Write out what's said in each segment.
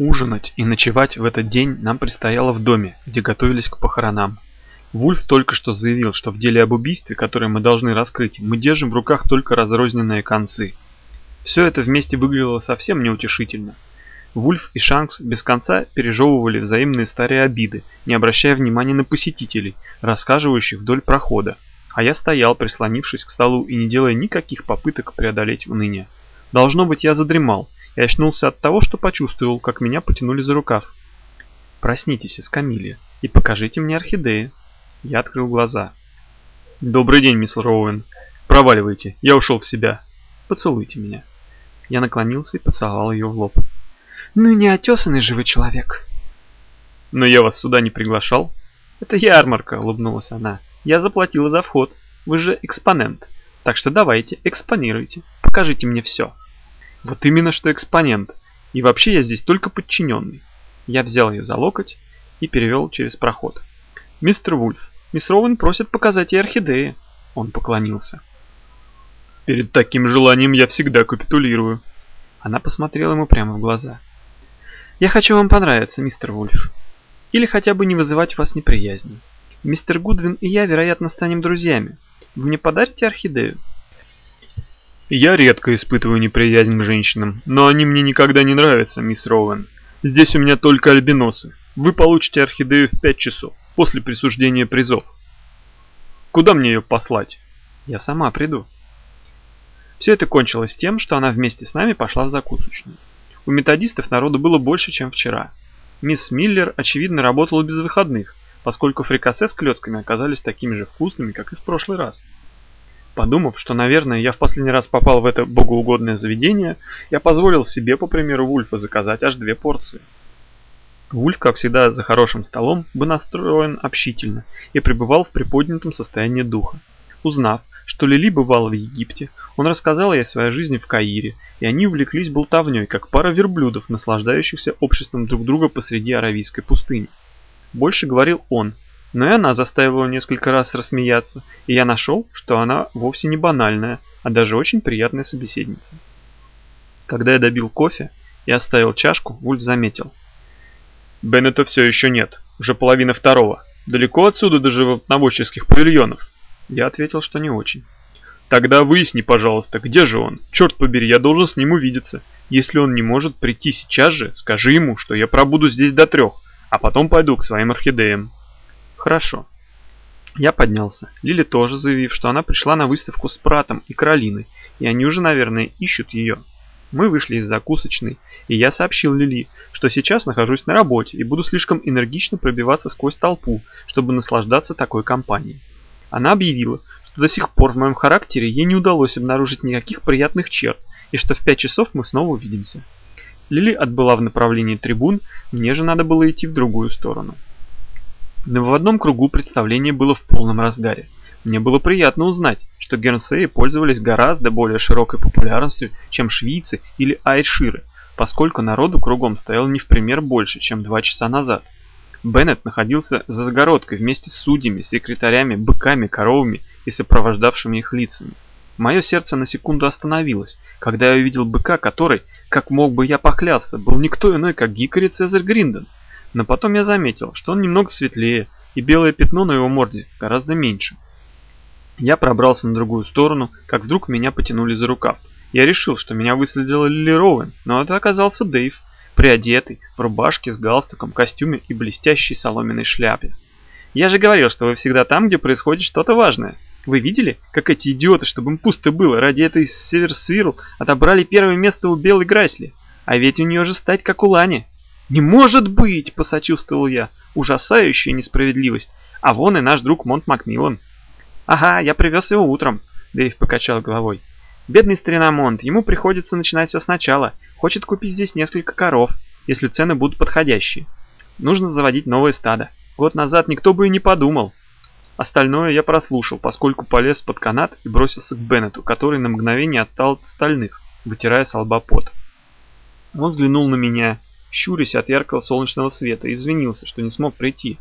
Ужинать и ночевать в этот день нам предстояло в доме, где готовились к похоронам. Вульф только что заявил, что в деле об убийстве, которое мы должны раскрыть, мы держим в руках только разрозненные концы. Все это вместе выглядело совсем неутешительно. Вульф и Шанкс без конца пережевывали взаимные старые обиды, не обращая внимания на посетителей, рассказывающих вдоль прохода. А я стоял, прислонившись к столу и не делая никаких попыток преодолеть уныние. Должно быть, я задремал и очнулся от того, что почувствовал, как меня потянули за рукав. «Проснитесь, Эскамилья, и покажите мне орхидеи». Я открыл глаза. «Добрый день, мисс Роуэн. Проваливайте, я ушел в себя. Поцелуйте меня». Я наклонился и поцеловал ее в лоб. «Ну и неотесанный же вы человек». «Но я вас сюда не приглашал». «Это ярмарка», — улыбнулась она. «Я заплатила за вход. Вы же экспонент. Так что давайте, экспонируйте. Покажите мне все». «Вот именно что экспонент. И вообще я здесь только подчиненный». Я взял ее за локоть и перевел через проход. «Мистер Вульф, мисс Роуэн просит показать ей орхидеи». Он поклонился. «Перед таким желанием я всегда капитулирую». Она посмотрела ему прямо в глаза. «Я хочу вам понравиться, мистер Вульф. Или хотя бы не вызывать вас неприязни. Мистер Гудвин и я, вероятно, станем друзьями. Вы мне подарите орхидею?» «Я редко испытываю неприязнь к женщинам, но они мне никогда не нравятся, мисс Роуэн. Здесь у меня только альбиносы. Вы получите орхидею в пять часов после присуждения призов. Куда мне ее послать? Я сама приду. Все это кончилось тем, что она вместе с нами пошла в закусочную. У методистов народу было больше, чем вчера. Мисс Миллер, очевидно, работала без выходных, поскольку фрикасе с клетками оказались такими же вкусными, как и в прошлый раз. Подумав, что, наверное, я в последний раз попал в это богоугодное заведение, я позволил себе, по примеру Вульфа, заказать аж две порции. Вульф, как всегда за хорошим столом, был настроен общительно и пребывал в приподнятом состоянии духа. Узнав, что Лили бывала в Египте, он рассказал ей о своей жизни в Каире, и они увлеклись болтовней, как пара верблюдов, наслаждающихся обществом друг друга посреди Аравийской пустыни. Больше говорил он, но и она заставила несколько раз рассмеяться, и я нашел, что она вовсе не банальная, а даже очень приятная собеседница. Когда я добил кофе и оставил чашку, Вульф заметил. Беннета все еще нет. Уже половина второго. Далеко отсюда до животноводческих павильонов? Я ответил, что не очень. Тогда выясни, пожалуйста, где же он? Черт побери, я должен с ним увидеться. Если он не может прийти сейчас же, скажи ему, что я пробуду здесь до трех, а потом пойду к своим орхидеям. Хорошо. Я поднялся. Лили тоже заявив, что она пришла на выставку с Пратом и Каролиной, и они уже, наверное, ищут ее. Мы вышли из закусочной, и я сообщил Лили, что сейчас нахожусь на работе и буду слишком энергично пробиваться сквозь толпу, чтобы наслаждаться такой компанией. Она объявила, что до сих пор в моем характере ей не удалось обнаружить никаких приятных черт, и что в пять часов мы снова увидимся. Лили отбыла в направлении трибун, мне же надо было идти в другую сторону. В одном кругу представление было в полном разгаре. Мне было приятно узнать, что гернсеи пользовались гораздо более широкой популярностью, чем швейцы или айширы, поскольку народу кругом стоял не в пример больше, чем два часа назад. Беннет находился за загородкой вместе с судьями, секретарями, быками, коровами и сопровождавшими их лицами. Мое сердце на секунду остановилось, когда я увидел быка, который, как мог бы я поклясться, был никто иной, как Гикари Цезарь Гриндон. Но потом я заметил, что он немного светлее, и белое пятно на его морде гораздо меньше. Я пробрался на другую сторону, как вдруг меня потянули за рукав. Я решил, что меня выследила Лили Роуэн, но это оказался Дэйв, приодетый, в рубашке с галстуком, костюме и блестящей соломенной шляпе. «Я же говорил, что вы всегда там, где происходит что-то важное. Вы видели, как эти идиоты, чтобы им пусто было, ради этой Северсвирл отобрали первое место у Белой Грайсли? А ведь у нее же стать как у Лани». «Не может быть!» – посочувствовал я. «Ужасающая несправедливость. А вон и наш друг Монт Макмиллан». «Ага, я привез его утром», — Дэйв покачал головой. «Бедный старина Монт, ему приходится начинать все сначала. Хочет купить здесь несколько коров, если цены будут подходящие. Нужно заводить новое стадо. Год назад никто бы и не подумал». Остальное я прослушал, поскольку полез под канат и бросился к Беннету, который на мгновение отстал от остальных, вытирая с лба пот. Он взглянул на меня, щурясь от яркого солнечного света, и извинился, что не смог прийти.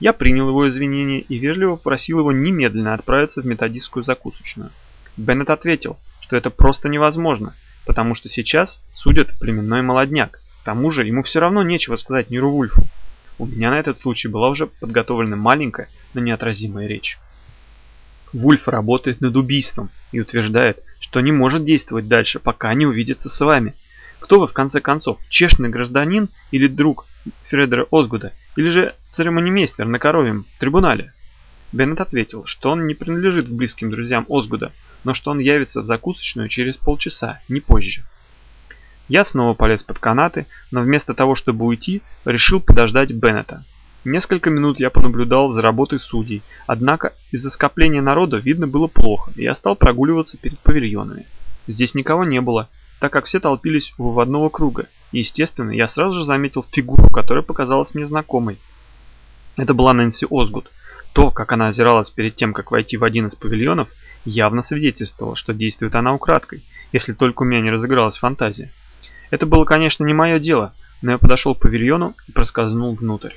Я принял его извинения и вежливо попросил его немедленно отправиться в методистскую закусочную. Беннет ответил, что это просто невозможно, потому что сейчас судят племенной молодняк, К тому же ему все равно нечего сказать Ниру Вульфу. У меня на этот случай была уже подготовлена маленькая, но неотразимая речь. Вульф работает над убийством и утверждает, что не может действовать дальше, пока не увидится с вами. Кто вы, в конце концов, честный гражданин или друг Фредера Озгуда, или же церемонимейстер на коровьем трибунале? Беннет ответил, что он не принадлежит к близким друзьям Озгуда, но что он явится в закусочную через полчаса, не позже. Я снова полез под канаты, но вместо того, чтобы уйти, решил подождать Беннета. Несколько минут я понаблюдал за работой судей, однако из-за скопления народа видно было плохо, и я стал прогуливаться перед павильонами. Здесь никого не было, так как все толпились у выводного круга, естественно, я сразу же заметил фигуру, которая показалась мне знакомой. Это была Нэнси Озгуд, то, как она озиралась перед тем, как войти в один из павильонов, явно свидетельствовало, что действует она украдкой, если только у меня не разыгралась фантазия. Это было, конечно, не мое дело, но я подошел к павильону и проскользнул внутрь.